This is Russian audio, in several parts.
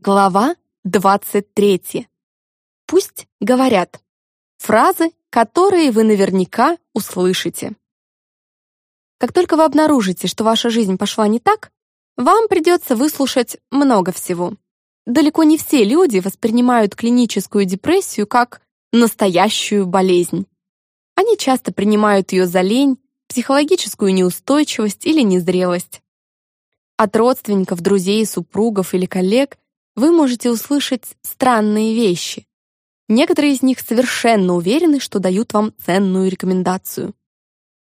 Глава 23. Пусть говорят. Фразы, которые вы наверняка услышите. Как только вы обнаружите, что ваша жизнь пошла не так, вам придется выслушать много всего. Далеко не все люди воспринимают клиническую депрессию как настоящую болезнь. Они часто принимают ее за лень, психологическую неустойчивость или незрелость. От родственников, друзей, супругов или коллег вы можете услышать странные вещи. Некоторые из них совершенно уверены, что дают вам ценную рекомендацию.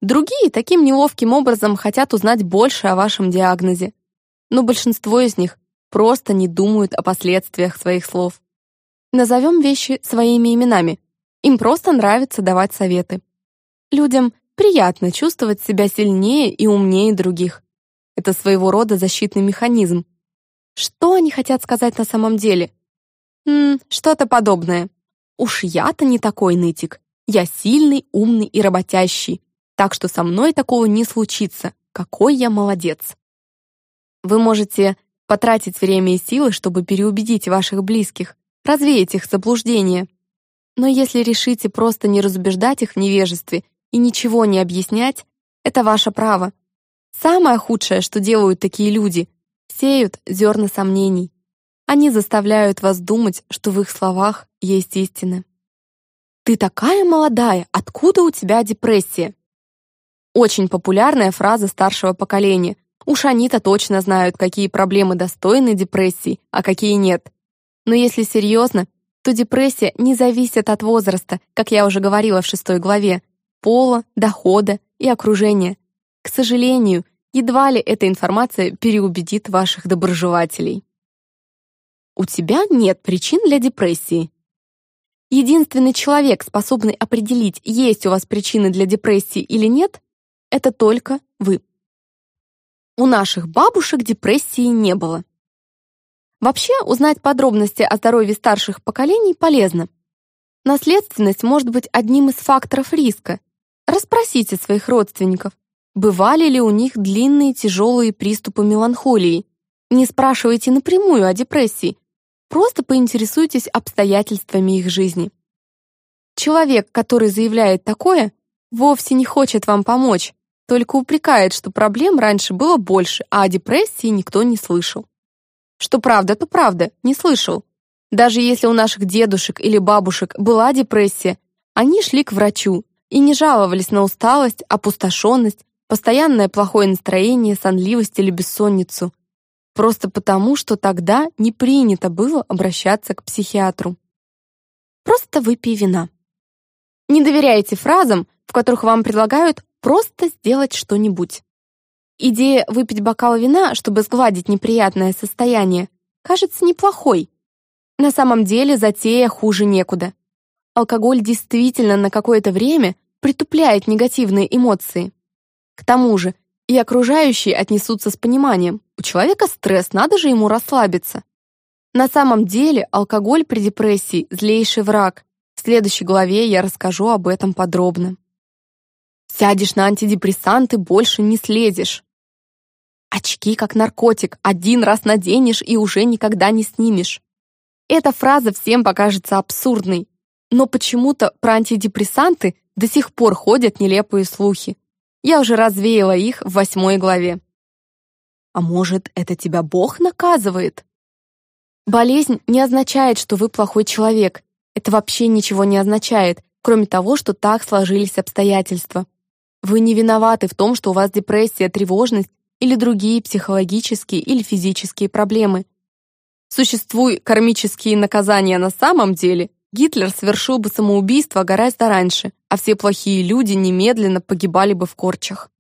Другие таким неловким образом хотят узнать больше о вашем диагнозе. Но большинство из них просто не думают о последствиях своих слов. Назовем вещи своими именами. Им просто нравится давать советы. Людям приятно чувствовать себя сильнее и умнее других. Это своего рода защитный механизм, что они хотят сказать на самом деле? Ммм, что-то подобное. Уж я-то не такой нытик. Я сильный, умный и работящий. Так что со мной такого не случится. Какой я молодец. Вы можете потратить время и силы, чтобы переубедить ваших близких, развеять их заблуждения. Но если решите просто не разубеждать их в невежестве и ничего не объяснять, это ваше право. Самое худшее, что делают такие люди, сеют зерна сомнений. Они заставляют вас думать, что в их словах есть истина. «Ты такая молодая, откуда у тебя депрессия?» Очень популярная фраза старшего поколения. Уж они-то точно знают, какие проблемы достойны депрессии, а какие нет. Но если серьезно, то депрессия не зависит от возраста, как я уже говорила в шестой главе, пола, дохода и окружения. К сожалению, Едва ли эта информация переубедит ваших доброжелателей. У тебя нет причин для депрессии. Единственный человек, способный определить, есть у вас причины для депрессии или нет, это только вы. У наших бабушек депрессии не было. Вообще, узнать подробности о здоровье старших поколений полезно. Наследственность может быть одним из факторов риска. Расспросите своих родственников, Бывали ли у них длинные тяжелые приступы меланхолии? Не спрашивайте напрямую о депрессии, просто поинтересуйтесь обстоятельствами их жизни. Человек, который заявляет такое, вовсе не хочет вам помочь, только упрекает, что проблем раньше было больше, а о депрессии никто не слышал. Что правда, то правда, не слышал. Даже если у наших дедушек или бабушек была депрессия, они шли к врачу и не жаловались на усталость, опустошенность, постоянное плохое настроение, сонливость или бессонницу. Просто потому, что тогда не принято было обращаться к психиатру. Просто выпей вина. Не доверяйте фразам, в которых вам предлагают просто сделать что-нибудь. Идея выпить бокал вина, чтобы сгладить неприятное состояние, кажется неплохой. На самом деле затея хуже некуда. Алкоголь действительно на какое-то время притупляет негативные эмоции. К тому же и окружающие отнесутся с пониманием. У человека стресс, надо же ему расслабиться. На самом деле алкоголь при депрессии – злейший враг. В следующей главе я расскажу об этом подробно. Сядешь на антидепрессанты, больше не слезешь. Очки как наркотик, один раз наденешь и уже никогда не снимешь. Эта фраза всем покажется абсурдной, но почему-то про антидепрессанты до сих пор ходят нелепые слухи. Я уже развеяла их в восьмой главе. А может, это тебя Бог наказывает? Болезнь не означает, что вы плохой человек. Это вообще ничего не означает, кроме того, что так сложились обстоятельства. Вы не виноваты в том, что у вас депрессия, тревожность или другие психологические или физические проблемы. Существуют кармические наказания на самом деле, Гитлер совершил бы самоубийство гораздо раньше, а все плохие люди немедленно погибали бы в корчах.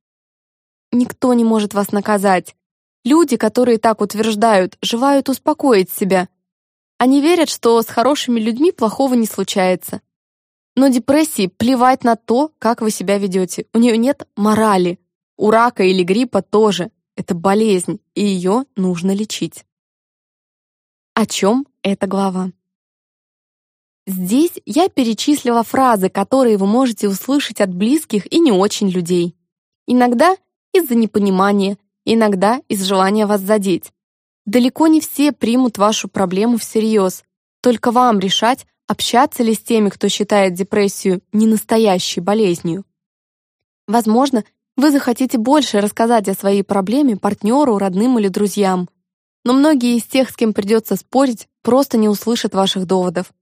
Никто не может вас наказать. Люди, которые так утверждают, желают успокоить себя. Они верят, что с хорошими людьми плохого не случается. Но депрессии плевать на то, как вы себя ведете. У нее нет морали. У рака или гриппа тоже. Это болезнь, и ее нужно лечить. О чем эта глава? Здесь я перечислила фразы, которые вы можете услышать от близких и не очень людей. Иногда из-за непонимания, иногда из желания вас задеть. Далеко не все примут вашу проблему всерьез. Только вам решать, общаться ли с теми, кто считает депрессию не настоящей болезнью. Возможно, вы захотите больше рассказать о своей проблеме партнеру, родным или друзьям. Но многие из тех, с кем придется спорить, просто не услышат ваших доводов.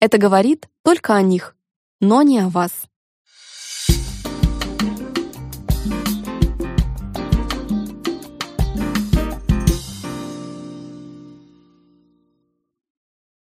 Это говорит только о них, но не о вас.